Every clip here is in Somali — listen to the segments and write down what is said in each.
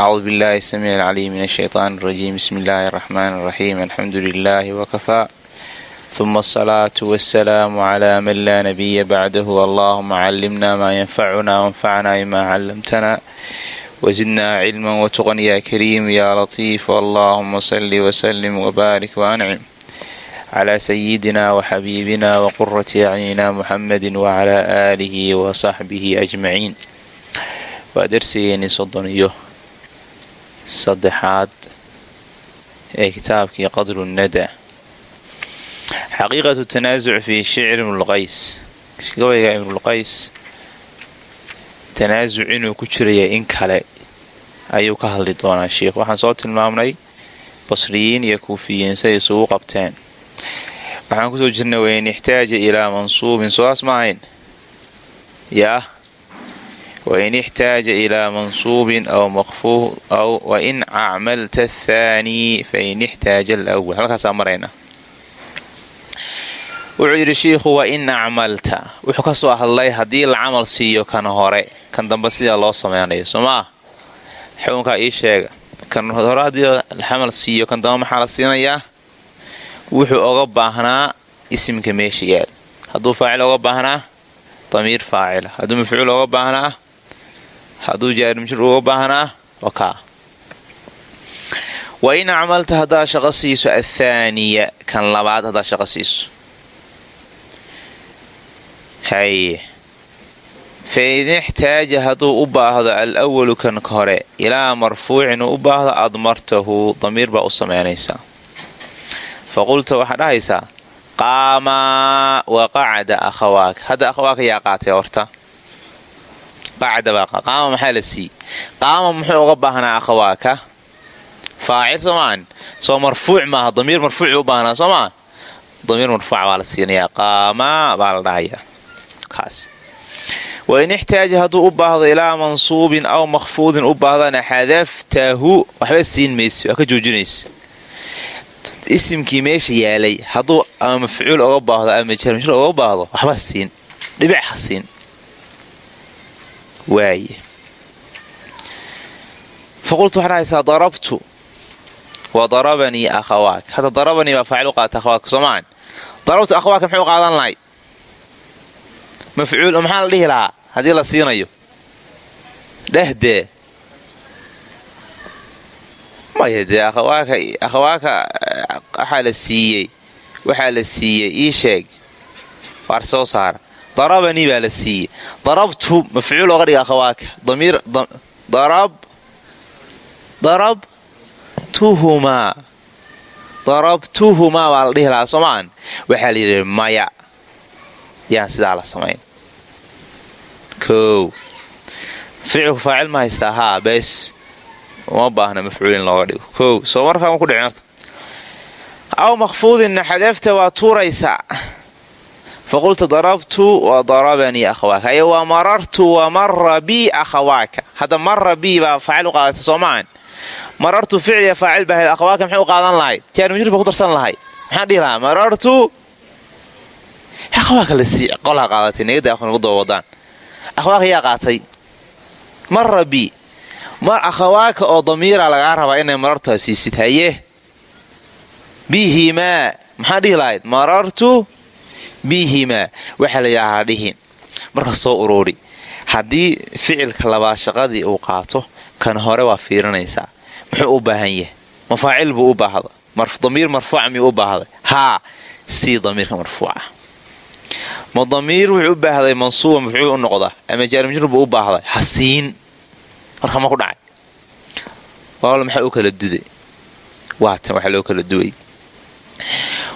acuudu billahi asamiic alcaliim min ashaytaan rajiim bismi illaahi araxmaan araxiim alxamdu lilaahi wakafaa huma asalaatu wasalaamu calaa man laa nabiya bacdahu allaahuma callimna maa yanfacunaa wanfacnaa bimaa callamtana wasidnaa cilman watuqan yaa kariim yaa latiif allaahuma salli wasalim wabaarik waancim calaa sayidina waxabiibina waqurati acyinina muxamedi wacalaa aalihi wasaxbihi ajmaciin waa darsigeenii soddon iyo saddexaad ee kitaabkii qadru nada xaqiiqatu tanaasuc fii shicri ibnulqays gabayga ibnulqays tanaasuc inuu ku jiraya in kale ayuu ka hadli doonaa sheikh waxaan soo tilmaamnay basriyiin iyo kuufiyiin siday isugu qabteen waxaan ku soo jirnay wain ixtaaja ilaa mansuubin sooaas ma ahayn yaa wain ixtaaja ilaa mansuubin aw wain acmalta athaanii fain ixtaaja alwal halkaasaa marayna wuxuu yidhi shiikhu wain acmalta wuxuu ka soo hadlay haddii la camal siiyo kan hore kan dambe sida loo sameynayo soo maa xukunkaa ii sheega kan hore haddii la camal siiyo kan dambe maxaa siinayaa wuxuu oga baahnaa isimka meesha yaal hadduu faacil oga baahnaa damiir faacila hadduu mafcuul oga baahnaa hadduu jaarimjir uga baahnaa wakaa wa in acmalta haddaad shaqo siiso athaaniya kan labaad haddaad shaqo siiso haye fa in ixtaaja hadduu u baahdo al awalu kan hore ilaa marfuucin uu u baahdo admartahu damiir baa u samaynaysaa fa qulta waxaa dhahaysaa qaamaa wa qacada akhawaaka hadda akhawaaka yaa qaatay horta qaama maxaa la siiyey? Qaama muxuu uga baahnaa akhawaaka? Faacil soomaan soo marfuuc maaha damiir marfuuc u baahnaa soo maa damiir marfuuca baa la siinayaa qaamaa baa la dhahayaa. Kaas wain ixtaaja hadduu u baahdo ilaa mansuubin aw makhfuudin u baahdana xadaftahu waxba siin mayse waa ka joojinaysa isimkii meesha yaalay hadduu ama mafcuul oga baahdo ama jarmjir oga baahdo waaye faqultu waxaa dhahaysaa darabtu wa darabanii akhawaak hadda darabanii baa faacil u qaata akhawaaka soomaan darabtu akhawaaka maxay u qaadan lahayd mafcuul maxaa la dhihi lahaa haddii la siinayo dhehdee maya dee akhawaaka akhawaaka waxaa la siiyey waxaa la siiyey ii sheeg waar soo saara darabanii baa la siiyey darabtu mafcuul oga dhiga akhawaaka darabtuhumaa darabtuhumaa baa la dhihi lahaa soomaan waxaa la yidhi maya yaan sidaa la samayn kow ficilku faacil ma haystaa haa uma baahna mafcuul in looga dhigo kow soo markaa ma ku dhicin aw makhfuudinna xadafta waa tuuraysaa faqulta darabtu wa darabanii akhawaaka ay wa marartu wa mara bii akhawaaka hadda mara bii baa faacil u qaadatay soomaan marartu ficliya faacil baa hayd akhawaaka maxay u qaadan lahayd jaarmajur ba ku darsan lahayd maxaan dhihi lahaa marartu qolha qaadatay negada aqoon ugu daba wadaan akhawaaka yaa qaatay mara bii mar akhawaaka oo damiira lagaa bihimaa waxaa la yidhaahaa dhihin marka soo uruuri haddii ficilka labaad shaqadii uu qaato kan hore waa fiirinaysaa. Muxuu u baahan yahay? Mafaacil buu u baahda damiir marfuuca miyuu u baahday? Haa sii damiirka marfuuca. Ma damiir wuxuu u baahday mansuuba mafcuul u noqda ama jaarmajur buu u baahday? Ha siin marka ma ku dhacay. Wal maxaa u kala duday? Waatan waxaa loo kala duway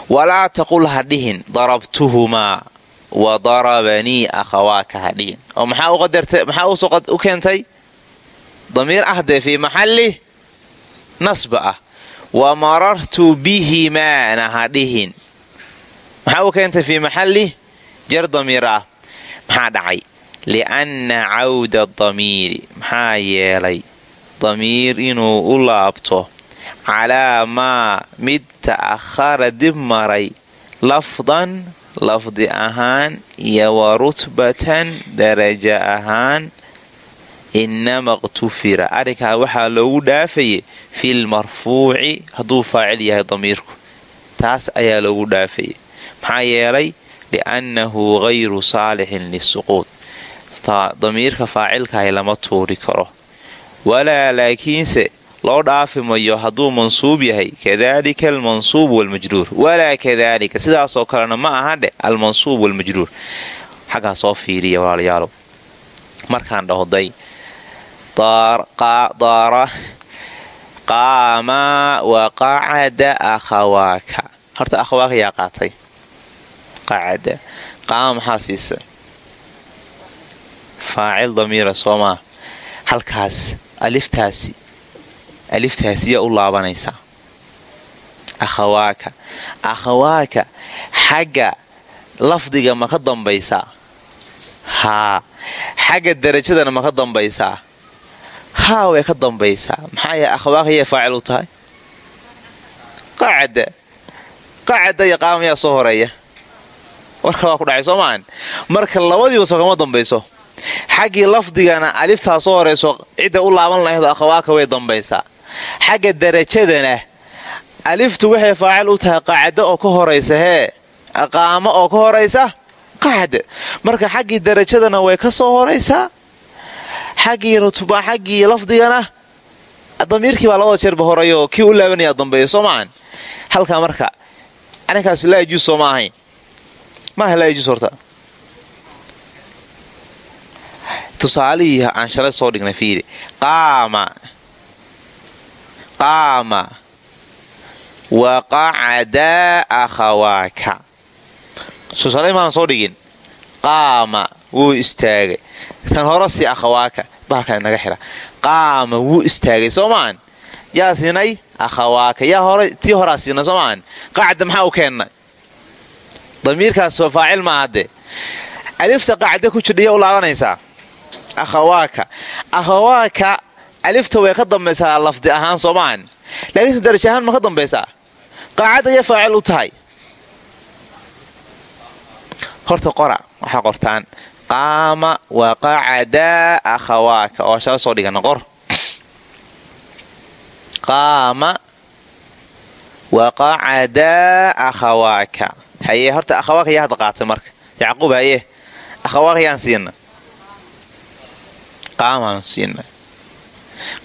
walaa taqul ha dhihin darabtuhumaa wa darabanii akhawaaka ha dhihin oo maxaa u keentay? Damiir ah dee fii maxalli? Nasba ah. Wa marartu bihimaana ha dhihin maxaa u keentay fii maxalli? Jar damiir ah. Maxaa dhacay? Lianna cawda damiiri. Maxaa yeelay? Damiir inuu u laabto calaa maa mid ta'ahara dib maray lafdan lafdi ahaan iyo wa rutbatan daraja ahaan inama qtufira arrinkaa waxaa loogu dhaafayay filmarfuuci hadduu faacil yahay damiirku taas ayaa loogu dhaafayay maxaa yeelay liannahu gayru saalixin lisuquud damiirka faacilkahay lama tuuri karo walaa laakiinse loo dhaafi mayo hadduu mansuub yahay kadalika almansuub walmajruur. Walaa kadalika sidaasoo kalena ma aha dheh almansuub walmajruur. Xaggaa soo fiiriya walaalayaalow markaan dhahoday daara qaama wa qacada akhawaaka horta akhawaaka yaa qaatay. Qacada qaama maxaa siisa? Faacil damiira soo maa halkaas aliftaasi aliftaasiyaa u laabanaysaa akhawaaka. Akhawaaka xagga lafdiga ma ka dambaysaa haa. Xagga darajadana ma ka dambaysaa haa way ka dambaysaa maxaa yahe akhawaaka yay faacil u tahay? Qacada qacada iyo qaamayaa soo horreeya warka waa ku dhacay soo maahan marka labadiiba soo kama dambayso. Xaggii lafdigana aliftaa soo horayso cidda u laaban lahayd akhawaaka way dambaysaa xagga darajadana aliftu waxay faacil u tahay qacdo oo ka horaysa hee qaamo oo ka horaysa qacd marka xaggii darajadana way ka soo horaysaa xaggii rutba xaggii lafdigana damiirkii baa labada jeerba horeeyo kii u laabanaya dambeeya soo maahan marka arrinkaas laa yajuus soo ma ahayn. Maaha laa horta. Tusaalihii aan shalay soo dhignay fiiri. Qaama qaama wa qacadaa akhawaaka soosalay maanan soo dhigin qaama wuu istaagay tan hore si akhawaaka bahalkaa inaga xira qaama wuu istaagay soo maan yaa siinay akhawaaka yaa hore tii horaa siinay soo maan qacda maxaa u keennay damiirkaas faacil maahade alifta qacda ku jidha iya u laabanaysaa akhawaaka akhawaaka alifta way ka dambaysaa lafdi ahaan soomaan laakiinse daraja ahaan ma ka dambaysaa. Qaacad ayay faacil u tahay. Horta qora waxaa qortaan. Qaama wa qacadaa akhawaaka oo shala soo dhigana qor qaama wa qacadaa akhawaaka. Haye horta akhawaaka yaa hadda qaatay marka. Yacquub haye. Akhawaaka yaan siina. Qaamaan siina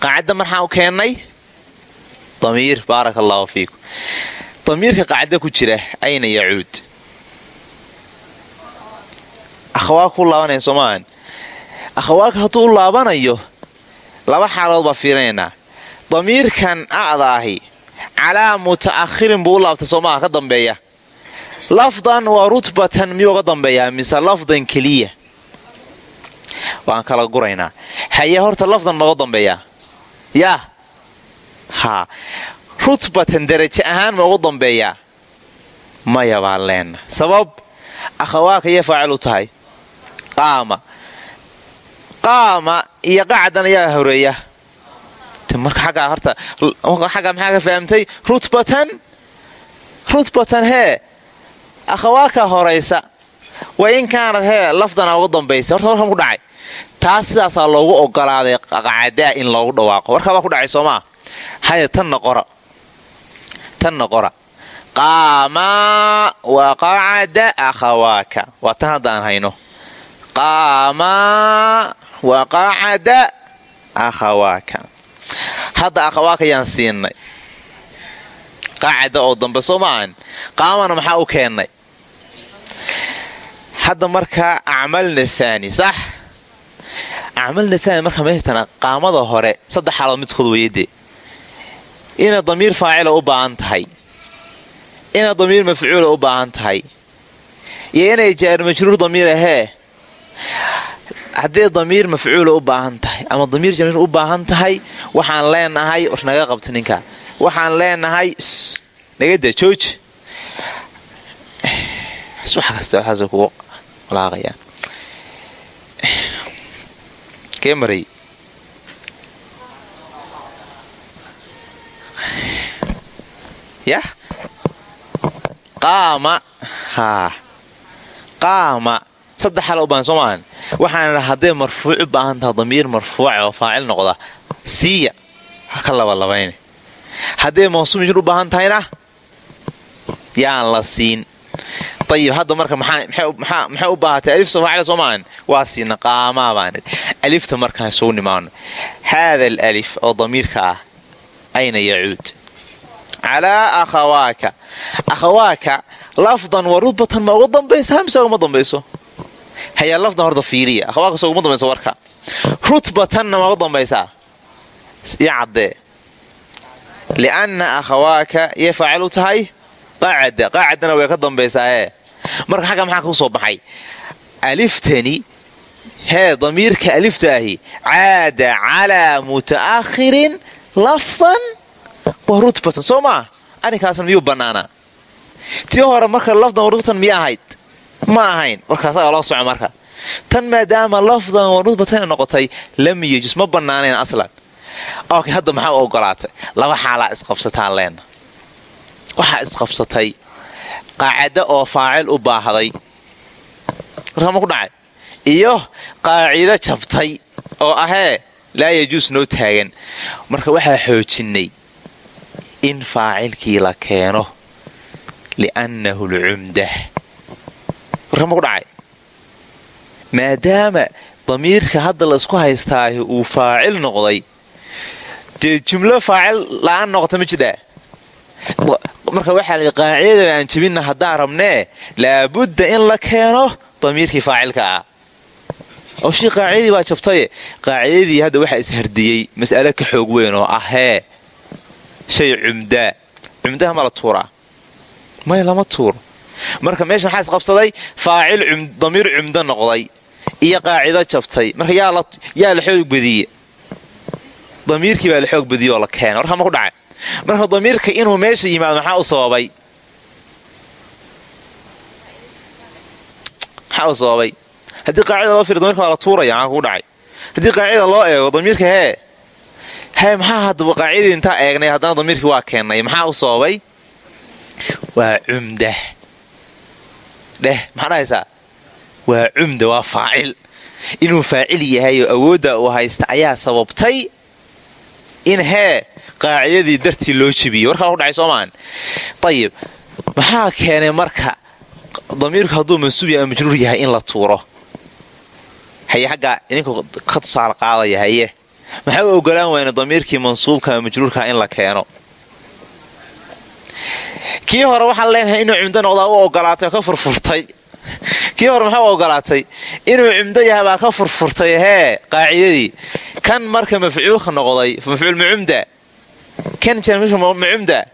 qaacadda marxaan u keennay damiir baaraka allaahu fiikum damiirka qaacda ku jira ayna yacuud. Akhawaaka u laabanaya soomaahan akhawaaka hadduu u laabanayo laba xaalood baa fiirinaynaa. Damiirkan a'daahi calaa muta'akhirin buu u laabtay soomaha ka dambeeya. Lafdan waa rutbatan miyuu ga dambeeyaa? Mise lafdan keliya. Waan kala guraynaa. Haye horta lafdan nooga dambeeyaa yaa haa rutbatan daraje ahaan ma ugu dambeeyaa maya baan leenna sabab akhawaaka yay faacil u tahay. Qaama. Qaama iyo qacdan ayaa horreeya. Marka xaggaa horta xaggaa maxaa ka fahamtay? Rutbatan rutbatan hee akhawaaka horaysa. Wa in kaanad hee lafdana uga dambaysa. Horta warkan ku dhacay taas sidaasaa loogu ogolaaday qacadaa in loogu dhawaaqo. Warkaa baa ku dhacay soomaa haya tanna qora qaamaa wa qacada akhawaaka. Waa tan hadda aan hayno. Qaamaa wa qacada akhawaaka. Hadda akhawaaka yaan siinay. Qacada oo dambe soo maahan qaamana maxaa u keennay hadda markaa acmalna haani sax acmalna haani marka meetana qaamada hore saddex xaalood midkood weyade inay damiir faacila u baahan tahay inay damiir mafcuula u baahan tahay iyo inay jaar majruur damiir ahee haddii damiir mafcuula u baahan tahay ama damiir jamiir u baahan tahay waxaan leenahay or naga qabta ninka waxaan leenahay nagada jooj wax kasta waxaas kugu laaqayaan kee maray yah qaama. Haa qaama. Saddex xala u baahan soo maahan waxaan idha hadday marfuuc u baahan taha damiir marfuuca oo faacil noqda siiya. Ha ka labalabayne hadday mawsuum u baahan tahayna yaan la siin ayib hadda marka maxay u baahatay alif sofaacila soo maahan waa siina qaamaa baan alifta markaan isugu nimaano haada alif oo damiirka ah ayna yacuud calaa akhawaaka akhawaaka lafdan wa rudbatan ma uga dambaysa hamse ugama dambayso hayaa lafdan horta fiiriya akhawaaka so ugama dambayso warka rutbatanna ma uga dambaysaa iyo caddee lianna akhawaaka yay faacil u tahay qaacada qaacadana way ka dambaysaae marka xagga maxaa kuu soo baxay? Aliftani hee damiirka alifta ahi caada calaa muta'akhirin lafdan wa rutbatan soo maa arrinkaasna miyuu bannaanaa? Tii hore marka lafdan rutbatan miya ma ahayn. Warkaasagaa loo soco marka. Tan maadaama lafdan wa rutbatan noqotay lam yejus ma bannaanayn aslan. Ok hadda maxaa u ogolaatay? Laba xaalaa isqabsataan leena waxaa isqabsatay. Qaacado oo faacil u baahday. Warkama ku dhacay. Iyo qaacido jabtay oo ahee laa yajuus noo taagan. Marka waxaa xoojinnay in faacilkii la keeno. Liannahu lcumdah warkama ku dhacay. Maadaama damiirka hadda la isku haystaahi uu faacil noqday. Dee jumlo faacil la'aan noqota ma jidhaa marka waxaa la qaacidada aan jebinna haddaan rabnee laabudda in la keeno damiirkii faacilka ah. Oo shii qaacidadii baa jabtaye qaacidadii hadda waxaa ishardiyey mas'ale ka xoog weyn oo ahee shay cumdaa cumdaha ma la tuuraa. Maya lama tuuro marka meesha maxaa isqabsaday faacil damiir cumdo noqday iyo qaacido jabtay. Marka yaa la xoog badiye damiirkii baa la xoog badiye la keena warkama ku dhacay marka damiirka inuu meesha yimaado maxaa u sababay? Maxaa u sababay? Haddii qaacida loo fiir damirka waa la tuuraya maxaa kugu dhacay? Haddii qaacida loo eego damiirka hee hee maxaa haddaba qaacidii intaa eegnay haddana damiirkii waa keennay maxaa u sababay? Waa cumdah dheh maxaa dhahaysaa waa cumda waa faacil. Inuu faacil yahay oo awoodda uu haysta ayaa sababtay in hee qaacidadii dartii loo jebiyey. Warkaa ku dhacay soomaan ayib maxaa keenay marka damiirku hadduu mansuub yahay majruur yahay in la tuuro? Haye xaggaa idinku ka tusaale qaadaya haye. Maxaa u ogolaan wayna damiirkii mansuubka majruurka in la keeno? Kii hore waxaan leenahay inuu cumdo noqdaa u ogolaatay ka furfurtay. Kii hore maxaa u ogolaatay? Inuu cumdo yahay baa ka furfurtay hee qaacidadii. Kan marka mafcuulka noqday mafcuul macumda kan macumda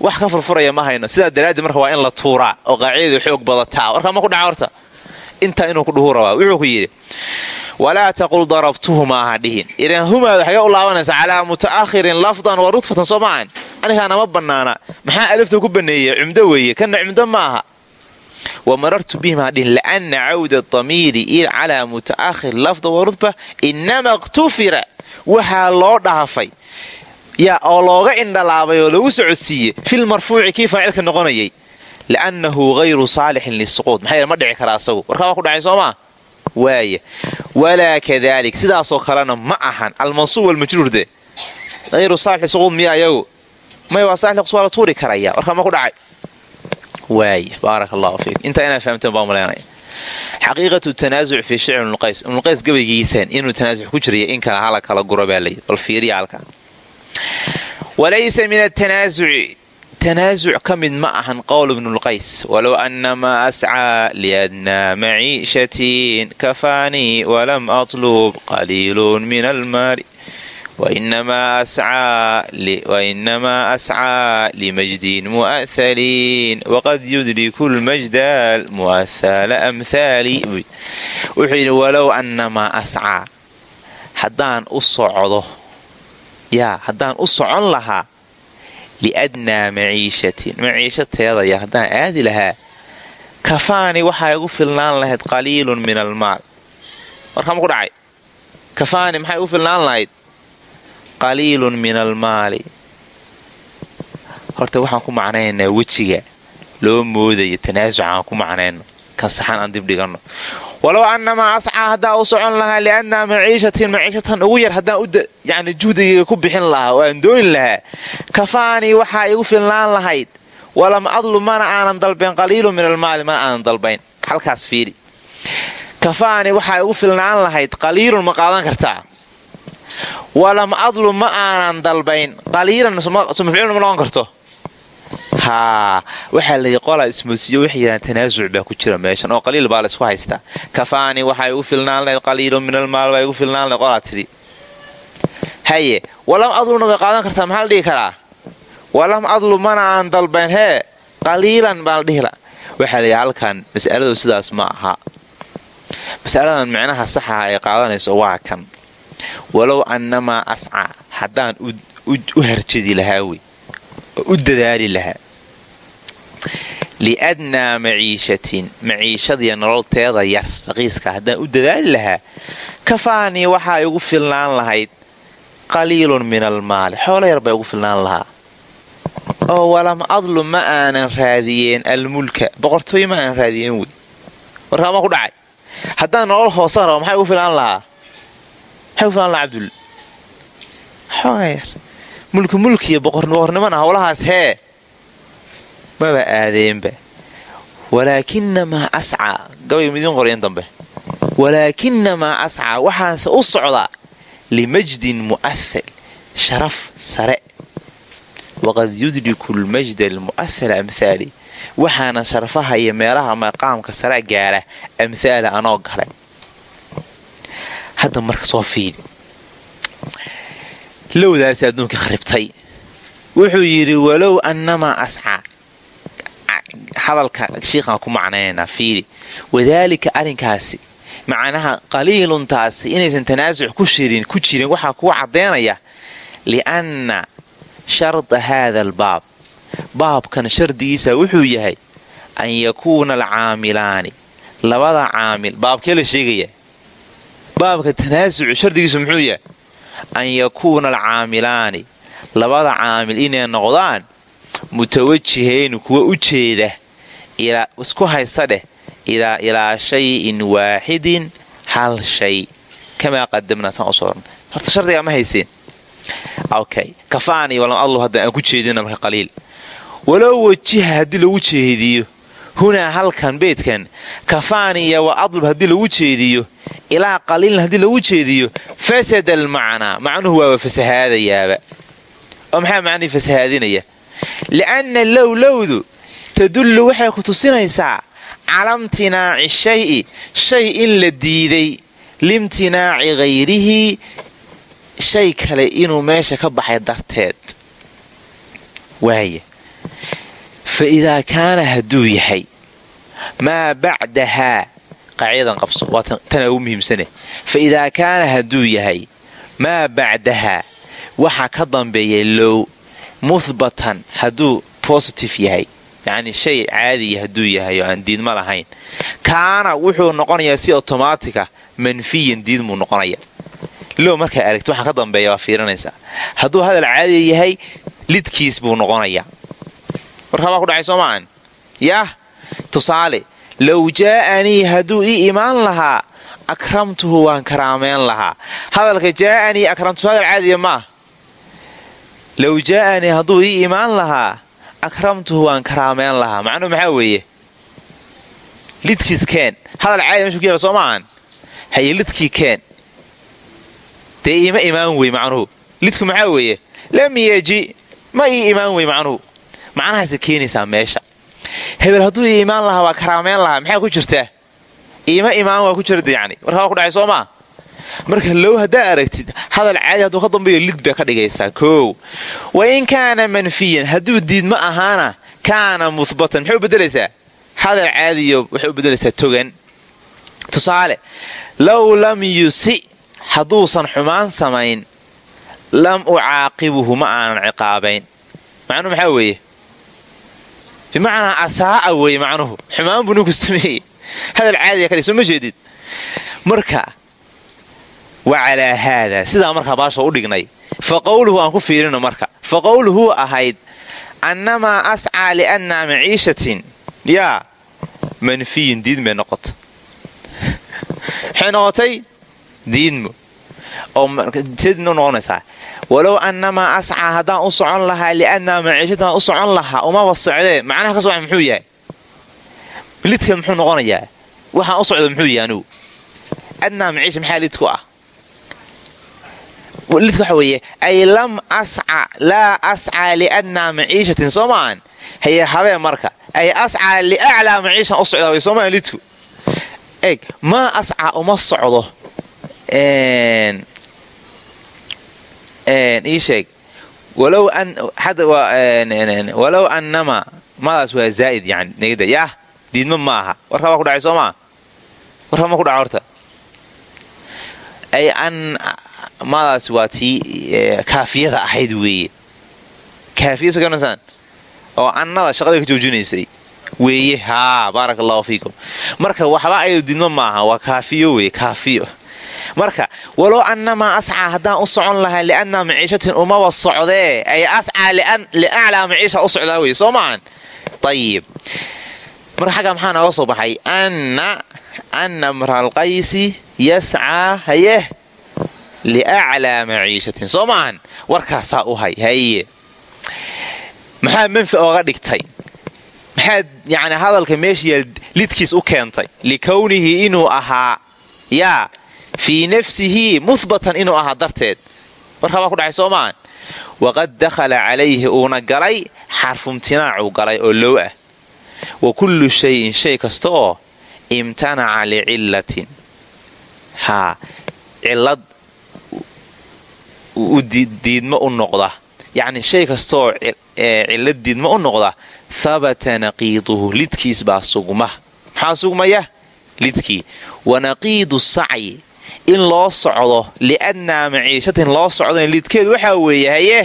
wax ka furfuraya ma hayno. Sidaa daraaddi marka waa in la tuuraa oo qaacidadu xoog badataa. Warkaa ma ku dhaca horta? Intaa inuu ku dhuhuu rabaa wuxuu ku yidhi walaa taqul darabtuhuma aha dhihin. Idan humaada xagee u laabanaysaa calaa muta'akhirin lafdan wa rudfatan soo anigaana ma bannaana. Maxaa alifta ku baneeya cumdo weeye. Kana cumdo ma wa marartu bihima dhihin. Lianna cawda damiiri calaa muta'akhir lafdan wa rudba inama iktufira waxaa loo dhaafay yaa oo looga indhalaabay oo lagu socodsiiyey fil marfuuci kii faacilka noqonayay liannahu hayru saalixin lisuquud maxaa ma dhici karaa asagu. Warkaa waa ku dhacay soo maa? Waaya walaa kadalik. Sidaasoo kalena ma ahan. Almansuub walmajruur de hayru saalix lisuquud miya ayagu. May waa saalix waa la tuuri karaya warkaa ma ku dhacay? Waaya baaraka allahu fiik. Intaa inaad fahamteen baa maleenaya xaqiiqatu tanaasuc fii shicr ibnuqays ibnuqays gabaygiisaan inuu tanaasuc ku jiraya in kale hala kala guro baa layidhi bal fiiriya halka walaysa min atanaasuci tanaasuc ka mid ma ahan qowl ibnulqays walow annamaa ascaa liadnaa maciishatin kafaanii walam atlub qaliilun min almaali wainamaa ascaa limajdin mu'ahaliin waqad yudriku lmajda mu'ahala amhaali wuxuu yidhi walow annamaa ascaa haddaan u socdo yaa haddaan u socon lahaa liadnaa maciishatin. Maciisho teedaya haddaan aadi lahaa kafaani waxaa igu filnaan lahayd qaliilun min almaal warkama ku dhacay? Kafaani maxay igu filnaan lahayd? Qaliilun min almaali horta waxaan ku macnaynaynaa wejiga. Loo moodayo tanaasuc aan ku macnayno. Kan saxan aan dib dhiganno walow annamaa ascaa haddaan u socon lahaa liannaa maciishatin maciishatan ugu yar haddaan juhdigayga ku bixin lahaa oo aan doonin lahaa kafaanii waxaa igu filnaan lahayd. Walam adlu mana aanan dalbayn qaliilu min almaali mana aanan dalbayn. Halkaas fiiri. Kafaani waxaa igu filnaan lahayd qaliilun ma qaadan kartaa. Walam adlu ma aanan dalbayn qaliilan sumafciilun ma noqon karto haa waxaa layi qolaa ismoosiyo waxay yidhahaan tanaasuc baa ku jira meeshan oo qaliil baa la isku haystaa kafaani waxaa igu filnaan lahayd qaliilun min almaal baa igu filnaan lahayd qolaa tidhi haye walam adluna way qaadan kartaa maxaa la dhihi karaa? Walam adlu mana aan dalbayn hee qaliilan baa la dhihila waxaa layihi halkan mas'aladu sidaas ma aha. Mas'aladan micnaha saxaha ay qaadanayso waa kan. Walow annamaa ascaa haddaan u harjadi lahaa wey u dadaali lahaa liadnaa maciishatin maciishadiiyo nololteeda yar raqiiska haddaan u dadaali lahaa kafaanii waxaa igu filnaan lahayd qaliilun min almaali xoolo yar baa igu filnaan lahaa. Oo walam adlu ma aanan raadiyeen almulka. Boqortooy ma aanan raadiyeen wey. Warkaama ku dhacay. Haddaan nolol hoosan rabo maxay ugu filaan lahaa? Maxay ugu filaan lahaa cabdul? Xoogaayar mulki mulkiya boqornimona howlahaas hee maba aadeenba walaakinamaa ascaa gabayga midiin qoryan dambe. Walaakinamaa ascaa waxaanse u socdaa limajdin mu'ahal sharaf sare. Waqad yudriku lmajda almu'ahala amhaali waxaana sharfaha iyo meelaha maqaamka sare gaara amhaala anoo galay. Hadda marka soo fiidi lowdaasi adduunka kharibtay. Wuxuu yidhi walow annamaa ascaa hadalka shiikhaan ku macnaynaynaa fiidi wadaalika arrinkaasi macnaha qaliiluntaasi inaysan tanaasuc ku jirin ku jirin waxaa kuwa caddaynaya lianna sharda haada albaab. Baabkan shardigiisa wuxuu yahay an yakuuna alcaamilaani. Labada caamil baabkee la sheegaya? Baabka tanaasucu shardigiisu muxuu yahay an yakuuna alcaamilaani labada caamil inay noqdaan mutawajihayni kuwa u jeeda isku haysta dheh ilaa shayin waaxidin hal shay. Kamaa qadamnaa saan u soo horta shardigaa ma hayseen okay. Kafaani walam adlu hadda aan ku jeedina marka qaliil. Walow wajiha haddii lagu jeediyo hunaa halkan beedkan. Kafaaniya wa adlub haddii lagu jeediyo. Ilaa qaliilin haddii lagu jeediyo. Fasada almacnaa macnuhu waaba fasahaadayaaba oo maxaa macnihii fasahaadinaya? Li'anna low lowdu tadullu waxay ku tusinaysaa cala imtinaaci shayi. Shay in la diiday liimtinaaci hayrihi shay kale inuu meesha ka baxay darteed. Waaya fa idaa kaana hadduu yahay maa bacdahaa qaacidadan qabso waa tanaa ugu muhiimsane fa idaa kaana hadduu yahay maa bacdahaa waxaa ka dambeeya low muhbatan hadduu positive yahay yacni shay caadiya hadduu yahay oo aan diidma lahayn kaana wuxuu noqonayaa si otomaatika manfiyan diid muu noqonaya low markaa aragti waxaa ka dambeeya waa fiirinaysaa hadduu hadal caadiya yahay lidkiis buu noqonayaa warkaabaa ku dhacay soo maahan yaah tusaale low jaa'anii hadduu ii imaan lahaa akramtuhu waan karaameyn lahaa. Hadalka jaa'anii akramtuhu hadal caadiya maah low jaa'anii hadduu ii imaan lahaa akramtuhu waan karaameyn lahaa. Macnuhu maxaa weeye? Lidkiis keen. Hadal caadiya meshu ku yaalla soo maahan haye keen. Dee iima imaan macnuhu lidku maxaa weeye? Lam yeji ma ii imaan wey macnuhu macnahaasa keenaysaa meesha. Hebel hadduu ii imaan lahaa waa karaameyn lahaa maxaa ku jirtaa iima imaan waa ku jirta yani warkaa ku dhacay soo maa marka low haddaa aragtid hadal caadi hadduu ka dambeeyo lid baa ka dhigaysaa koow. Wa kaana manfiyan hadduu diidma ahaana kaana muhbatan maxay u bedelaysaa hadal caadiyo waxay u bedelaysaa togan. Tusaale low lam yusi hadduusan xumaan samayn lam ucaaqibuhu ma aanan ciqaabayn. Macnuhu maxaa weeye bimacnaa asaa'a weeye macnuhu xumaan buu ninku sameeyey hadal caadiya ka soo ma jeedid marka wa calaa haadaa sidaa markaa baasha u dhignay fa qowluhu aan ku fiirino marka fa qowluhu ahayd annamaa ascaa liannaa maciishatin yaa manfiyun diid bay noqota noqonaysaa walow annamaa ascaa haddaan u socon lahaa liannaa maciishadaan u socon lahaa umaba socdee macnaha ka soo muxuu yahay? Lidka muxuu noqonayaa? Waxaan u muxuu yahay anugu adnaa maciisha ah? Lidka waxa weeye ay lam asca laa ascaa liadnaa maciishatin soo maahan haye habee marka. Ay ascaa liaclaa maciishan u socdaa way soo maahan lidku? Eg maa uma socdo ii sheeg walow annamaa madaas waa zaa'id yani negda yaah diidma ma aha warkaa baa ku dhacay soo maa warkaa ma ku dhaca horta ay an madaas waa tii kaafiyada ahayd weeye kaafiya soo garanaysan oo annada shaqada ka joojinaysay weeye haa baaraka fiikum marka waxba ayadu diidma maaha waa kaafiyo weye kaafiyo marka walow annamaa ascaa haddaan u socon lahaa liannaa maciishatin umaba socdee ay ascaa liaclaa maciisha u socdaa weye soo maahan ayib marka xagga maxaa nooga soo baxay? Anna mraalqaysi yascaa haye? Liaclaa maciishatin soo maahan warkaasaa u hay haye maxaa manfi ooga dhigtay? Maxaad yani hadalka meeshayaal lidkiis u keentay? Likownihi inuu ahaa yaa fii nafsihi muhbatan inuu ahaa darteed. Warkaa baa ku dhacay soo waqad dakhala calayhi uuna galay xarfumtinaacuu galay oo low ah. Wa kullu shayin shay kasta oo imtanaca licillatin haa cillad diidmo u noqda. Yacni shay kastaoo cillad diidmo u noqda habata naqiiduhu lidkiis baa sugma. Maxaa sugmaya? Lidkii. Wa naqiidu sacyi in loo socdo liadnaa maciishatin loo socdan lidkeed waxaa weeye haye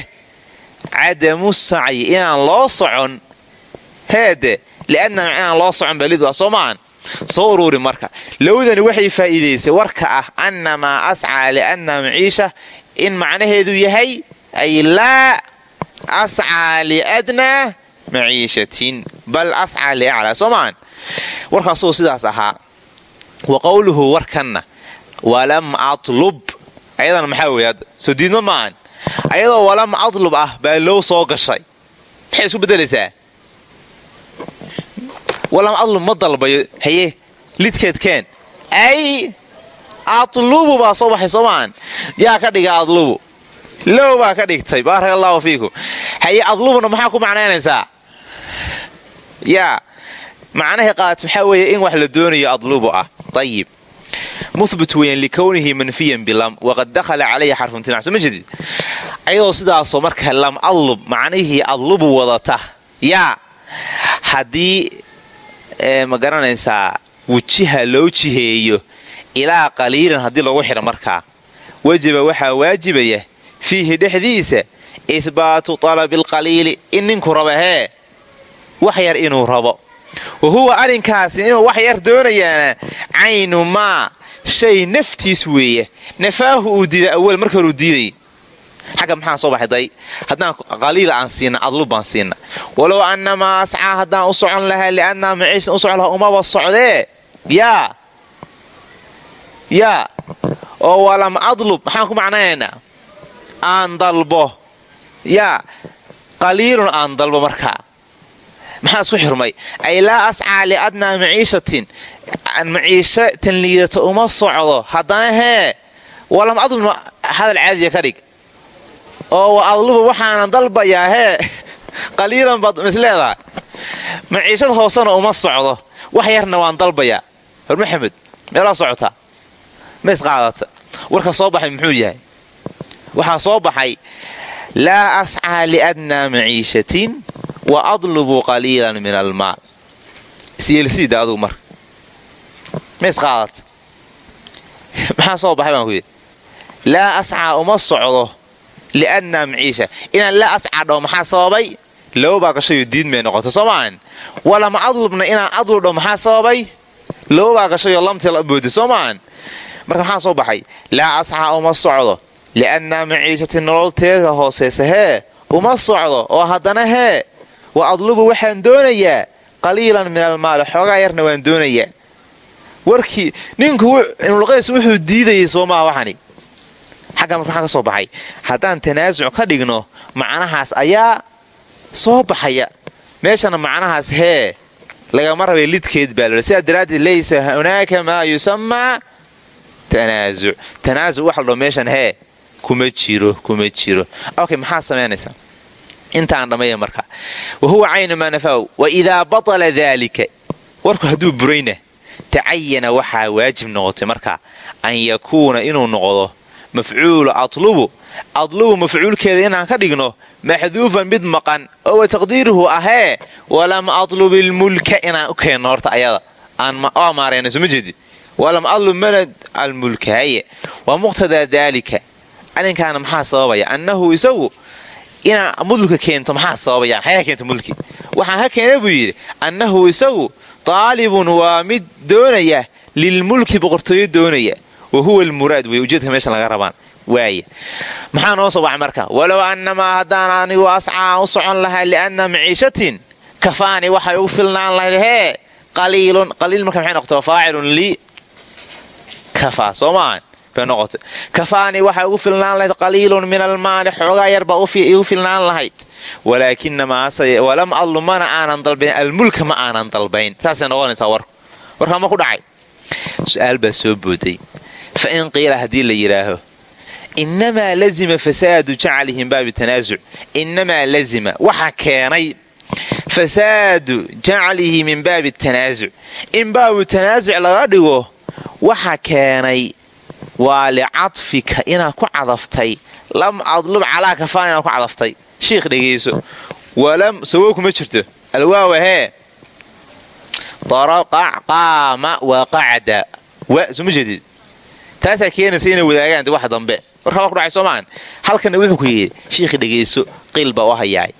cadamu sacyi inaan loo socon heede liadnaa inaan loo socon baa lid waa soo maahan soo uruuri marka. Lowdani waxay faa'iidaysay warka ah annamaa ascaa liannaa maciisha in macnaheedu yahay ay laa ascaa liadnaa maciishatin bal ascaa liaclaa soo maahan warkaasuu sidaas ahaa. Wa qowluhu warkanna walam atlub. Ayadana maxaa weeye hadda? Soo diidma maahan ayadoo walam atlub ah baa low soo gashay. Maxay isku beddelaysaa? Walam atlub ma dalbayo haye lidkeedkeen ay atlubu baa soo baxay soo maahan yaa ka dhiga adlubu low baa ka dhigtay baaraka allaahu fiikum. Haye adlubuna maxaa ku macnaynaysaa? Yaa macnahay qaat maxaa weeye in wax la doonayo adlubu ah. Ayib muhbit weyan likownihi manfiyan bilam waqad dakhala calayhi xarfuntinaac soo ma jeedid ayadoo sidaasoo marka lam adlub macnihii adlubu wadata yaa haddii ma garanaysaa wejiha loo jiheeyo ilaa qaliilan haddii loogu xidha markaa wajaba waxaa waajibaya fiihi dhexdiisa ihbaatu talabi alqaliili in ninku raba hee wax yar inuu rabo. Wa huwa arrinkaasi inuu wax yar doonayaana caynu maa shay naftiis weeye. Nafaahu uu diiday awal marka horuu diidayy xagga maxaa soo baxay day haddaan qaliila aan siina adlub baan siina. Walow annamaa ascaa haddaan u socon lahaa liannaa maciishan u socon lahaa umaba socdee? Yaa. Yaa. Oo walam adlub maxaan ku macnaynaynaa aan dalbo. Yaa. Qaliilun aan dalbo markaa maxaa isku xirmay? Ay laa ascaa liadnaa maciishatin. Maciisho tan liidata uma socdo. Haddana hee walam adlub hadal caadiya ka dhig. Oo wa adluba waxaanan dalbayaa hee qaliilan baad misleedaha maciishada hoosena uma socdo. Wax yarna waan dalbayaa hor maxamed meelaa socotaa ma isqaadata warka soo baxay muxuu yahay? Waxaa soo baxay laa ascaa liadnaa maciishatin wa adlubu qaliilan min almaal isyelsiida adugu marka ma isqaadata maxaa soo baxay baan ku yidhi? Laa ascaa uma socdo liadnaa maciisha. Inaan laa ascaa dhaho maxaa sababay? Low baa gashayo diid may noqota soo maahan walama adlubna inaan adlub dhaho maxaa sababay? Low baa gashayo lamtii la boodi soo maahan marka maxaa soo baxay? Laa ascaa uma socdo liannaa maciishati nololteeda hooseysa hee? Uma socdo oo hee wa adlubu waxaan doonayaa qaliilan min almaali xoogaa yarna waan doonayaa. Warkii ninku imrulqays wuxuu diidayay soo waxani. Xagga marka waxaa ka soo baxay. Haddaan tanaasuc ka dhigno macnahaas ayaa soo baxaya. Meeshana macnahaas hee lagama rabay lidkeed baa la sidaa daraaddeed laysa hunaaka maa yusamaa tanaasuc tanaasuc waxa ladhao meeshan hee kuma jiro kuma jiro. Okay maxaa samaynaysaa intaan dhammeeya marka. Wa huwa caynu maa nafaw wa idaa batala daalika. Warku hadduu burayna tacayana waxaa waajib noqotay marka an yakuuna inuu noqdo mafcuulu atlubu. Adlubu mafcuulkeeda inaan ka dhigno maxduufan mid maqan oo wa taqdiiruhu ahee walam atlub ilmulka inaan u keenno horta ayada. Oo maarayna soma jeedid walam atlub manad almulka haye. Waa muqtadaa daalika. Arrinkaana maxaa sababaya? Annahu isagu inaa mudulka keento maxaa sababayaan xayaa keenta mulki. Waxaan ka keenay buu yidhi annahu isagu daalibun waa mid doonaya lilmulki boqortooyo doonaya. Wa huwa almuraad wey ujeedka meeshan laga rabaan. Waaya maxaa noo soo marka? Walow annamaa haddaan anigu ascaa u socon lahaa lianna maciishatin kafaani waxay ugu filnaan lahayd hee qaliilun qaliil marka maxay noqota faacilun lii. Kafaa soo maahan bay noqotay kafaani waxay ugu filnaan lahayd qaliilun min almaali xoogaa yarbaa igu filnaan lahayd. Walaakinamaase walam adlu mana aanan dalbayn almulka ma aanan dalbayn. Saasay noqonaysaa warku warkaa ma ku dhacay. Su'aal baa soo booday. Fa in qiila haddii la yidhaaho innamaa lazima fasaadu jaclihim baabi tanaasuc innamaa lazima waxa keenay fasaadu jaclihi min baabi tanaasuc in baabu tanaasuc laga dhigo waxa keenay waa licadfika inaad ku cadaftay. Lam adlub calaa kafaan inaad ku cadaftay. Shiikh dhegeyso. Walam sawow kuma jirto. Alwaawa hee qaama wa qacda. Wa soma jeedid. Taasaa keenaysa inay wadaagaan de wax dambe. Warkaa waa ku dhacay soomaan halkana wuxuu ku yidhi shiikhi dhegayso qiil baa u hayaay.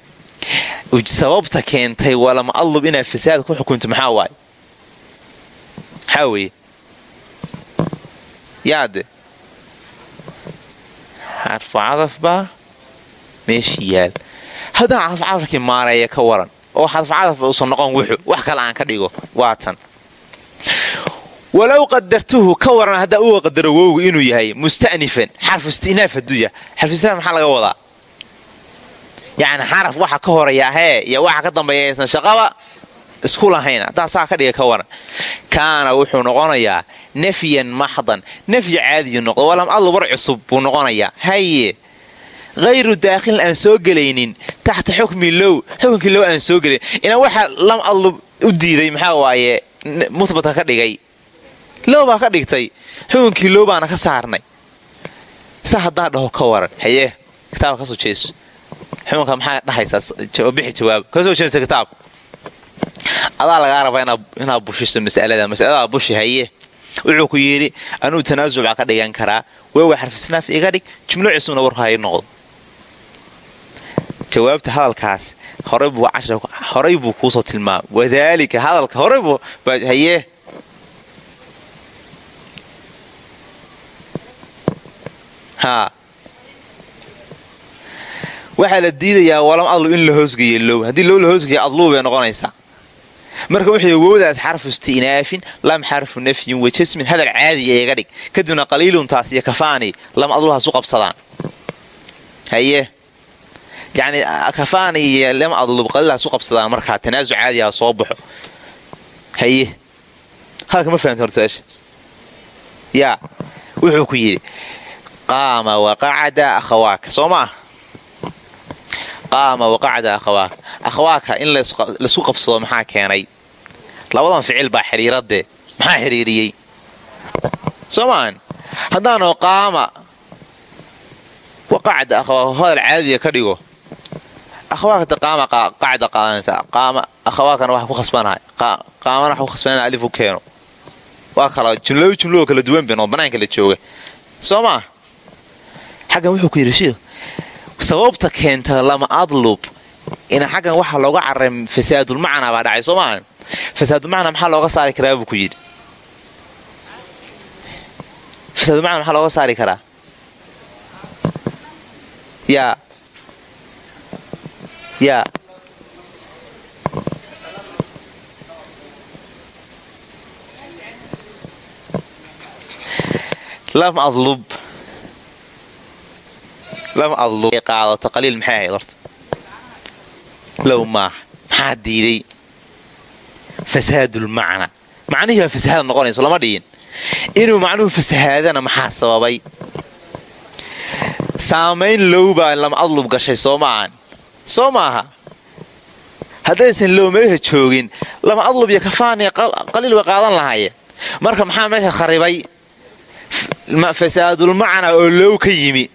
Sababta keentay walama adlub inaad fasaad yaade xarfu cadaf baa meeshii yaal. Haddaan xarfu cadafkii maareeya ka waran oo xarfu cadaf uusan noqon wuxu wax kale aan ka dhigo waa tan. Walow qadartuhu ka waran haddaa uga qadaro wowga inuu yahay mustanifan xarfu istinaaf hadduu yahay. Xarfu istinaaf maxaa laga wadaa? Yacni xaraf waxa ka horreeya ahee iyo waxa ka dambeeya isku lahayn haddaa saa ka dhiga ka waran. Kaana wuxuu noqonayaa nafyan maxdan nafyi caadiyu noqdo walam adlu war cusub buu noqonayaa. Haye hayru daakhilin aan soo gelaynin taxta xukmi low xukunkii low aan soo gelayn inaan waxa lam adlub u diiday maxaa waaye muhbatka ka dhigay. Low baa ka dhigtay xukunkii low baana ka saarnay. Sa haddaa dhaho ka waran haye kitaabka ka soo jeeso. Xukunka maxaa dhahaysaa bixi jawaab ka soo jeesta kitaabka adaa lagaa rabaa inaad bushiso masalada masaladaa bushi haye. Wuxuu ku yidhi anuu tanaasuc baa ka dhigan karaa. Waawa xarfisnaaf iga dhig jumlo cusubna warku hay noqdo. Jawaabta hadalkaas horay buu kuusoo tilmaamay. Wadaalika hadalka horay buu haye. Haa. Waxaa la diidayaa walam adlu in la hoosgeeyo low. Haddii low la hoosgeeya adluu bay noqonaysaa marka wuxuu wowdaas xarfu istinaafin lam xarfu nafyin wajasmin hadal caadiya iga dhig. Kadibna qaliiluntaas iyo kafaani lam adluhaas u qabsadaan. Haye? Yani kafaani iyo lam adlub qaliilhaas u qabsadaan markaa tanaasuc caadiyaa soo baxo. Haye? Hadalka ma fahamta hortaasha yaa wuxuu ku yidhi qaama waqacada akhawaaka. Soo maa qaama waqacda akhawaaka akhawaaka in laysku qabsado maxaa keenay? Labadan ficil baa xidhiiradee maxaa xidhiiriyey soo maan haddaanoo qaama waqacda akhawaaka hadal caadiya ka dhigo akhawaakata qaama qacda qaadanaysa qaama akhawaakana waxa ku khasbanahay. Qaamana waxa ku khasbanana alif u keeno. Waa kala jumlooyi jumloo kala duwan ben oo banaanka la jooga. Soo maa xaggan wuxuu ku yidhi shiikh sababta keenta lama adlub in xaggan waxa looga caray fasaadulmacnaa baa dhacay soo maaha fasaadulmacnaa maxaa looga saari karaa buu ku yidhi? Fasaadulmacnaa maxaa looga saari karaa? Yaa. Yaa. Lam adlub qaadato qaliil maxay ahayd horta? Low maaha. Maxaa diiday? Fasaadulmacna macnihii baa fasahaad noqonayso lama dhigin inuu macnuhu fasahaadana maxaa sababay? Saamayn low baa lam adlub gashay soo maahan soo maaha haddaysan low meesha joogin lama adlub iyo kafaaniya qaliil way qaadan lahaayeen. Marka maxaa meesha kharibay? Fasaadulmacna oo low ka yimi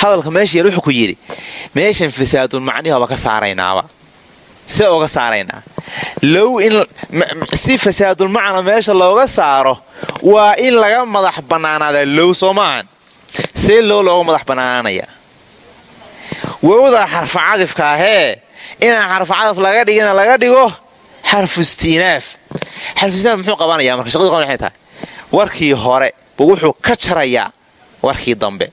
hadalka meesha yar wuxuu ku yidhi meeshan fasaadulmacnihi oba ka saaraynaaba. See oga saaraynaa low si fasaadulmacna meesha looga saaro waa in laga madax bannaanaadaa low soo maahan see low looga madax bannaanaanaya wowda xarfa cadifka ahee inaan xarfa cadaf laga dhigina laga dhigo xarfu istinaaf. Xarfu istinaaf muxuu qabanayaa marka shaqadu qaban waxay tahay warkii hore buu wuxuu ka jarayaa warkii dambe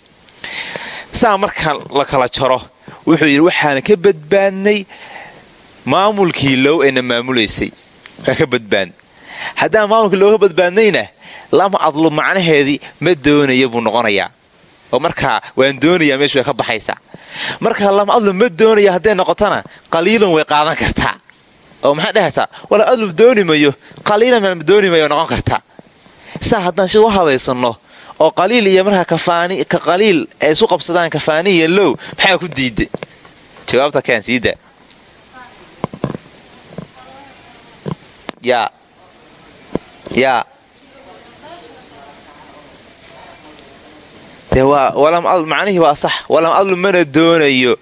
saa marka la kala jaro wuxuu yidhi waxaan ka badbaadnay maamulkii low ayna maamulaysay waa ka badbaadnay haddaan maamulkii looga badbaadnayna lama adlub macnaheedii ma doonaya buu noqonayaa. Oo markaa waan doonayaa meeshu way ka baxaysaa markaa lama adlub ma doonaya hadday noqotona qaliilan way qaadan kartaa. Oo maxay dhehaysaa wala adlub dooni mayo qaliilan ma dooni mayo noqon kartaa. Saa haddaan shid u habaysanno oo qaliil iyo markaa ka qaliil ay isu qabsadaan kafaani iyo low maxaa ku diiday jawaabta kaan siida yaa. Yaa. Macnihii waa sax. Walam adlub mana doonayo.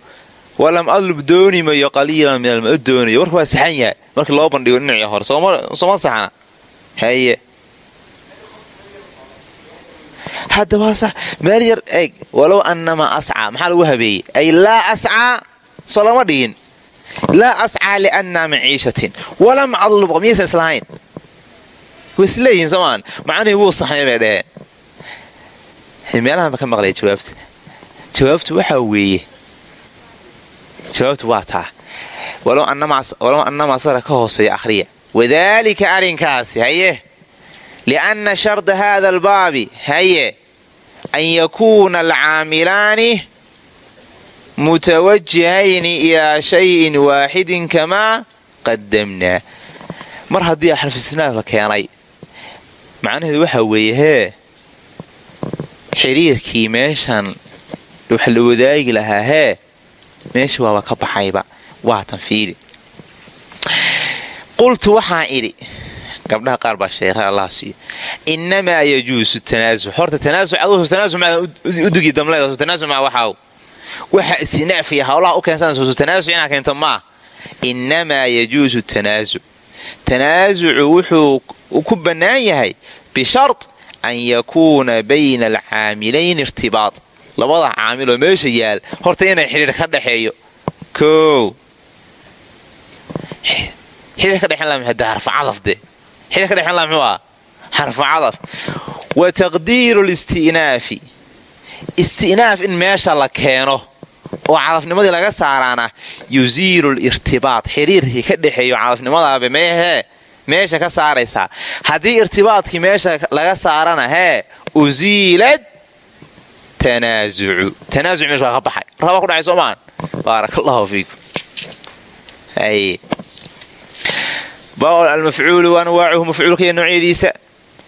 Walam adlub dooni mayo qaliilan min alma doonayo. Warka waa saxan yahay. Markii loo bandhigo dhinacii hore sooma saxna haye hadda waa sax. Meel yar eeg walow annamaa ascaa. Maxaa lagu habeeyey? Ay laa ascaa soo lama dhigin laa ascaa liannaa maciishatin walam adlub miyaysan islahayn way isleeyihin soomaan macnihii wuu saxmay bay dheheen ba ka maqlaya jawaabta. Jawaabtu waxaa weeye. Jawaabtu waa taa. Walow annamaa sara ka hooseeya akhriya. Wadaalika arrinkaasi haye lianna sharda haada albaabi haye an yakuuna alcaamilaani mutawajihayni ilaa shayin waaxidin kamaa qadamnaa mar haddii xarfisnaaf la keenay macnaheedu waxaa weeye hee xiriirkii meeshan wax la wadaagi lahaa hee meesha waaba ka baxayba waa tan fiili qultu waxaan gabdhaha qaar baa sheekhay allah siiyo innamaa yajuusu tanaasuc horta tanaasuctanaasumadugi damleed tanaasuca waxaaw waxa istinaafaya hawlaha u keensanaysa tanaasuc inaa keento maa innamaa yajuusu tanaasuc tanaasucu wuxuu ku bannaan yahay bishard an yakuuna bayna alcaamilayn irtibaad labada caamiloo meesha yaal horta inay xidhiir ka dhexeeyo o xidhiir ka dhexen la mxu harfa wa taqdiiru listi'naafi. Isti'naaf in meesha la keeno oo cadafnimadii laga saaraana yusiilu lirtibaad xiriirkii ka dhexeeyo cadafnimadaaba meehee meesha ka saaraysaa. Haddii irtibaadkii meesha laga saarana hee usiilad tanaasucu tanaasuc meesha waa ka baxay. Raba ku dhacay soomaan baarak allahu fiikum almafcuulu anwaacuhu mafcuulka iyo noocyadiisa.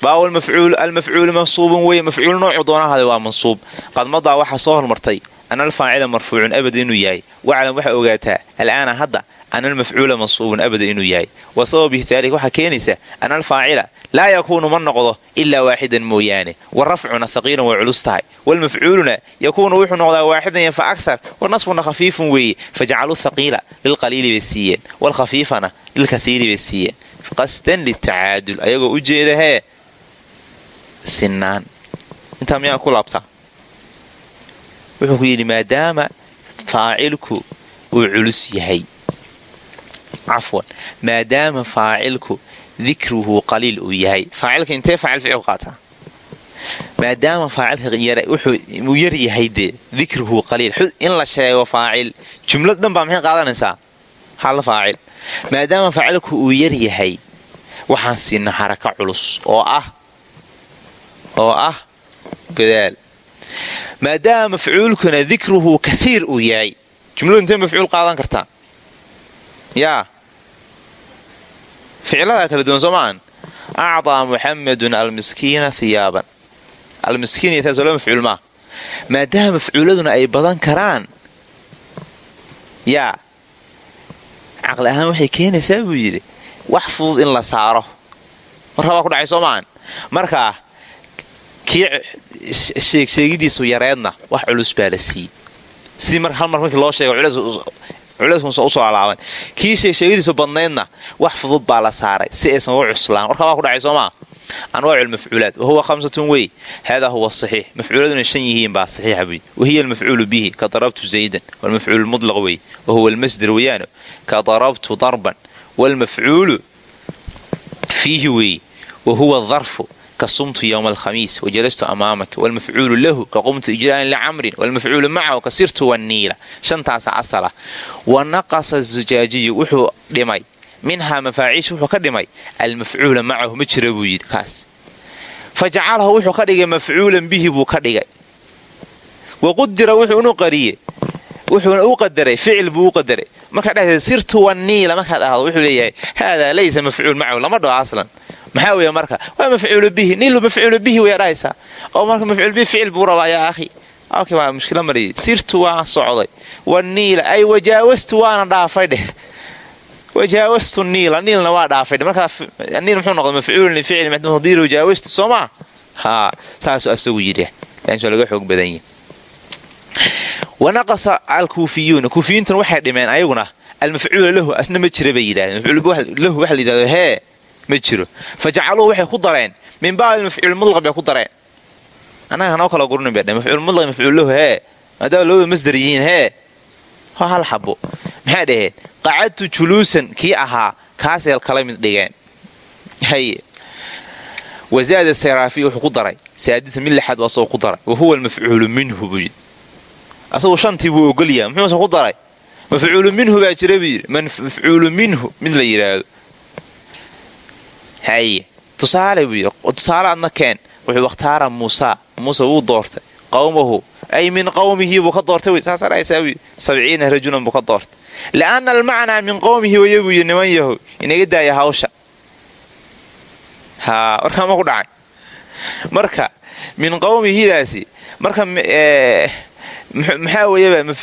Baaw almafcuulu mansuubun wey mafcuul noocu doonahade waa mansuub. Qad madaa waxaa soo hormartay ana alfaacila marfuucun abada inuu yahay. Waclam waxaa ogaataa al'aana hadda ana almafcuula mansuubun abada inuu yahay wa sababihi daalik waxaa keenaysa ana alfaacila laa yakuunu ma noqdo ilaa waaxidan mooyaane wa rafcuna haqiilan way culus tahay walmafcuuluna yakuunu wuxuu noqdaa waaxidan iyo fa akar wa nasbuna khafiifun weeye fajacaluu haqiila lilqaliili bay siiyeen walkhafiifana lilkaiiri bay siiyeen qasdan litacaadul ayagoo u jeeda hee sinaan intaa miyaa ku cafwan maadaama faacilku dikruhu qaliil uu yahay. faacilka intee faacil ficil qaataa maadaama faacilka uu yar yahay dee dikruhu qaliil in la sheego faacil jumlad dhan baa maxay qaadanaysaa hal faacil maadaama faacilku uu yar yahay waxaan siinaa xaraka culus oo ah oo ah godaal maadaama mafcuulkuna dikruhu kaiir uu yahay. jumladu intay mafcuul qaadan kartaa yaa ficladaa kala duwan soo maahan acطaa muxamedun almiskiina hiyaaban almiskiin iyo taasoo laba mafcuul maaha maadaama mafcuuladuna ay badan karaan yaa caqli ahaan waxay keenaysaa buu yidhi wax fudud in la saaro. Marka ku dhacay soo maahan markaa kii sheegsheegidiisu yareedna wax culus baa la siiyey. Sidii hal mar markii loo sheega culeyskunsa u soo alaaban kii sheegsheegidiisu badnaydna wax fudud baa la saaray si aysan u cuslaan. Warkaa waa ku dhacay soo maa anwaacu lmafcuulaat wahuwa hamsatun wey. Haadaa huwa saxiix. Mafcuuladuna shan yihiin baa saxiixa buy wahiya almafcuulu bihi ka darabtu zaydan. Walmafcuulu mudlaq wey. Wahuwa almasder weyaano ka darabtu darban. Walmafcuulu fiihi weeye kasumtu ywma alkhamiis wajalastu amaamaka wlmafcuulu lahu kaqumtu ijraan licamrin wlmafcuulu macahu kasirtu waniila shantaasa asal ah wa naqasa zujaajiyu wuxuu dhimay minhaa mafaaciisha wuxuu ka dhimay almafcuula macahu ma jira buu yidhi kaas fa jacalahu wuxuu ka dhigay mafcuulan bihi buu ka dhigay wa qudira wuxuunu qariye wuxuuna u qadaray ficil buu u qadaray markaa dhahdeed sirtu waniila markaad ahdo wuxuu leeyahay haadaa laysa mafcuul macahu lama dhaho aslan maxaa weeye marka waa mafcuulu bihi nilu mafcuulu bihi way dhahaysaa oo marka mafcuul bihi ficil buu rabaa yaa waa mushkila marayay sirtu waan socday waniila ay wajaawastu waana dhaafay dheh. Wajaawastu niila niilna waa dhaafay dheh. Markaa niil muxuu noqday mafcuulun lificli maxduudiir wajaawastu soo maa haa saasuu asagu yidhi. Waa laga xoog badan yahi wanaqasa alkuufiyuuna. Kuufiyuuntuna waxay dhimeen ayaguna almafcuula lahu asna ma jira bay yidhahdeen mafcuul lahu waxa la yidhahdo hee ma jiro. Fa jacaluuhu waxay ku dareen. Min baabi mafcuul mudlaq bay ku dareen. Annaga hanoo kala gurunin bay dheen mafcuul mudlaq mafcuul lahu hee. Maadaama labada masdar yihiin hee. Waa hal xabo maxay dhaheen? Qacadtu juluusan kii ahaa kaasay kala mid dhigeen. Haye wazaada saraafiy wuxuu ku daray. Saadisa mid lixaad asagoo ku daray. Wa almafcuulu minhu buu yidhi. Asagu shantii buu ogolyaha muxuuse ku daray? Mafcuulu minhu baa jira buu yidhi. Mafcuulu minhu mid la yidhaahdo haye tusaale buu yidhi tusaale adna keen. Wuxuu wakhtaara muusa. Muuse wuu doortay. Qawmahu ay min qawmihi buu ka doortay saasaraysaa buu yidhi. Sabciina rajulan buu ka doortay. Li'anna almacnaa min qowmihi waya buu niman yahow. Inaga daaya hawsha. Haa warkaa ma ku dhacay. Marka min qowmihidaasi marka maxaa weeyaba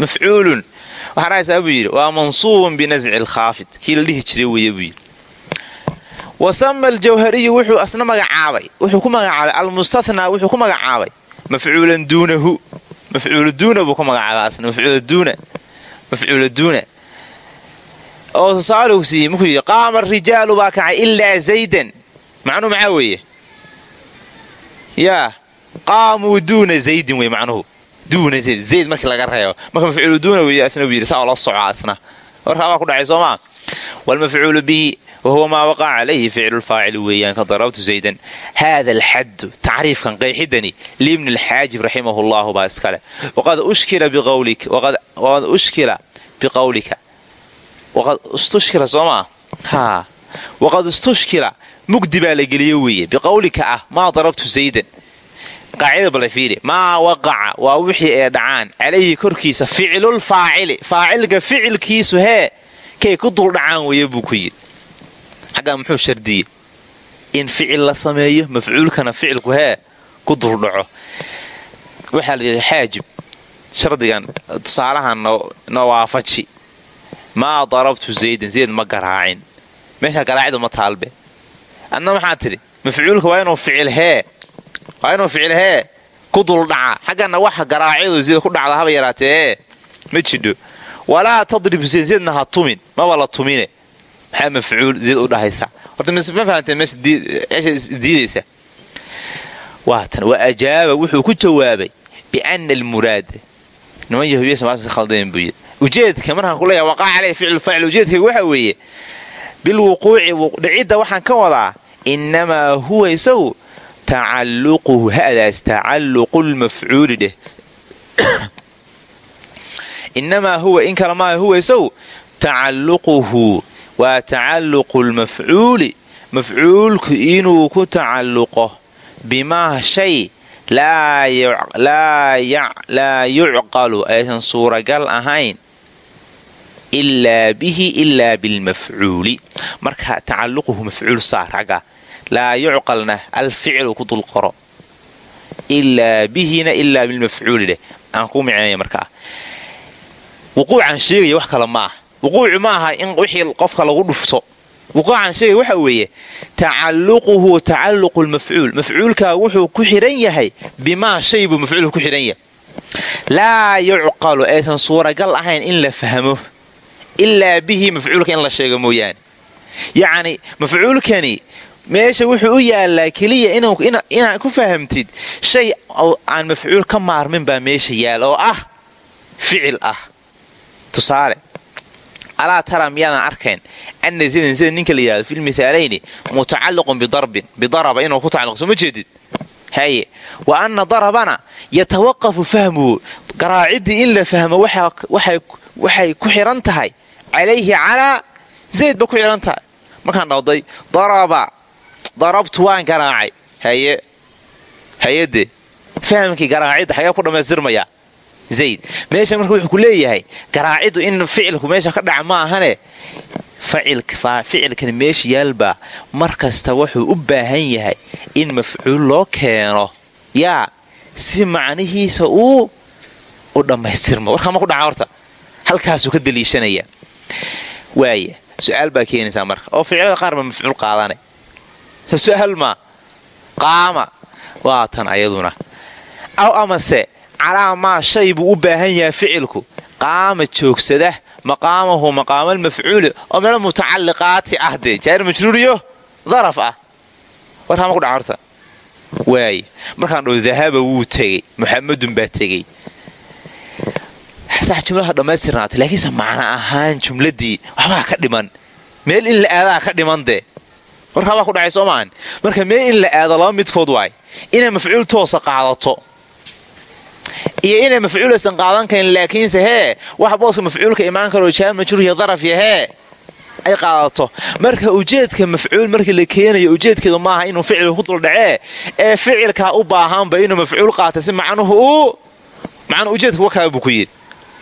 mafcuulun waxaa dhahaysaa buu yidhi waa mansuubun binasci alkhaafid. Kii la dhihi jiray weeye buu yidhi. Wa aljawhariyu wuxuu asna magacaabay. Wuxuu ku magacaabay. Almustathnaa wuxuu ku magacaabay. Mafcuulan duunahu mafcuulu duuna buu ku magacaabay asna. Mafcuula duuna. Mafcuula duuna. Oo tusaaluhu siiyey markuu yidhi qaama arijaalu baa kacay ilaa zaydan. Macnuhu maxaa weeye? Yaa qaamuu duuna zaydin wey macnuhu duuna zayd markii laga reebo. Marka mafcuulu duuna wey asna buu yidhi saa la soco asna. Warkaa baa ku dhacay soo maa waalmafcuulu bihi wahuwa maa waqaca calayhi ficlu lfaacili weeyaan ka darabtu zaydan. Haada alxaddu tacriifkan qeexidani liibni alxaajib raximahu llahu baa iskale waqad ushkila biqawlika waqad istushkila soo maa haa waqad istushkila mugdi baa la geliye weeye biqawlika ah maa darabtu zaydan qaacida bale fiiri. Maa waqaca waa wixii ay dhacaan. Calayhi korkiisa ficlulfaacili faacilka ficilkiisu hee kay ku dul dhacaan weeye buu ku yidhi. Xaggaa muxuu shardiyey in ficil la sameeyo mafcuulkana ficilku hee ku duldhaco waxaa la yidhi xaajib shardigan tusaalahan no waafaji. Maa darabtu zaydan zayd ma garaacin. Meeshaa garaacidu ma taalbe. Adna maxaa tidhi? Mafcuulka waa inuu ficil hee waa inuu ficil hee ku duldhaca xaggana waxa garaacyadu zayd ku dhacda haba yaraatee. Ma jidho. Walaa tadrib zayd zaydna ha tumin. Maba la tumine. Maxaa mafcuul zayd u dhahaysa? Horta ma fahamteen meesha diidaysa. Waatan wa ajaaba wuxuu ku jawaabay biana almuraada niman yahuudiya samaas khaldeen buu yidhi. Ujeedka markaan ku leeyahay waqaca caleyh ficlu faacil ujeedkayga waxa weeye bilwuquuci dhicidda waxaan ka wadaa innamaa huwa isagu tacalluquhu hadaas tacalluqu lmafcuuli dheh innamaa huwa in kale maaha huwa isagu tacalluquhu waa tacalluqu lmafcuuli mafcuulku inuu ku tacalluqo bimaa shay laa yucqalu aysan suuragal ahayn ilaa bihi ilaa bilmafcuuli marka tacaluquhu mafcuul saar ragga laa yucqalna alficlu ku dul qoro ilaa bihina ilaa bilmafcuuli dheh aan kuu micnaya markaa wuquucan sheegaya wax kale maaha wuquucu ma in wixii qofka lagu dhufto wuquucan sheegaya waxa weeye tacaluquhu tacaluqu lmafcuul mafcuulkaa wuxuu ku xidhan yahay bimaa shay buu mafcuulku ku xidhan yahay laa yucqalu aysan suuragal ahayn in la fahmo ilaa bihi mafcuulka in la sheego mooyaane yacni mafcuulkani meesha wuxuu u yaalaa keliya inaad ku fahamtid shay aan mafcuul ka maarmin baa meesha yaal oo ah ficil ah. Tusaale alaa tara miyaadan arkayn ana zaydan sida ninka la yidhahdo filmithaalayni mutacalliqun bidarbin bidaraba inuu ku tacalluq soo ma jeedid? Haye wa anna darabana yatawaqafu fahmuhu garaaciddii in la fahmo waxay ku xiran tahay calayhi calaa zayd ba ku xihan tahay. Markaan dhawday daraba darabtu waan garaacay. Haye. Hayade fahamkii garaacidda xagee ku dhammaystirmaya zayd. Meesha marka wuxuu ku leeyahay garaaciddu in ficilku meesha ka dhaca ma ahane ficilkan meesha yaalbaa mar kasta wuxuu u baahan yahay in mafcuul loo keeno. Yaa si macnihiisa uu u dhammaystirmo warkaa ma ku dhaca horta. Halkaasuu ka daliishanaya waaya su'aal baa keenaysaa marka. Oo ficilada qaar ba mafcuul qaadane maa qaama. Waa tan ayaduna. Aw amase calaa maa shay buu u baahan yahay ficilku. Qaama joogsada maqaamahu maqaamalmafcuuli oo meel mutacalliqaati ah dee. Jaari majruuriyo daraf ah. Warkaa ma ku dhaca horta. Markaan dhow dahaba wuu tegey. Muxamadun baa tegey. Sax jumlaha dhammaystirnaatay laakiinse macno ahaan jumladii waxbaa ka dhiman. Meel in la aadaa ka dhiman dee warkaa baa ku dhacay soo marka meel in la aado laba midkood waay. Inay mafcuul toosa qaadato. Iyo inay mafcuulaysan qaadan karin laakiinse hee wax booska mafcuulka imaan karoo jaar majruuriya darafya hee ay qaadato. Marka ujeedka mafcuul markii la keenayo ujeedkeedu maaha inuu ficilku ku duldhacee ee ficilkaa u baahanba inuu mafcuul qaata si macnuhu uu macnuu ujeedka wakaa buu ku yidhi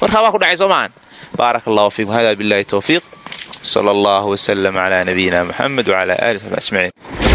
ku dhacay soo maahan baarak allahu fiikum. Hada billahi towfiiq sala allahu wslm cla nabiyina muxamed wcla ali saxbi ajmaciin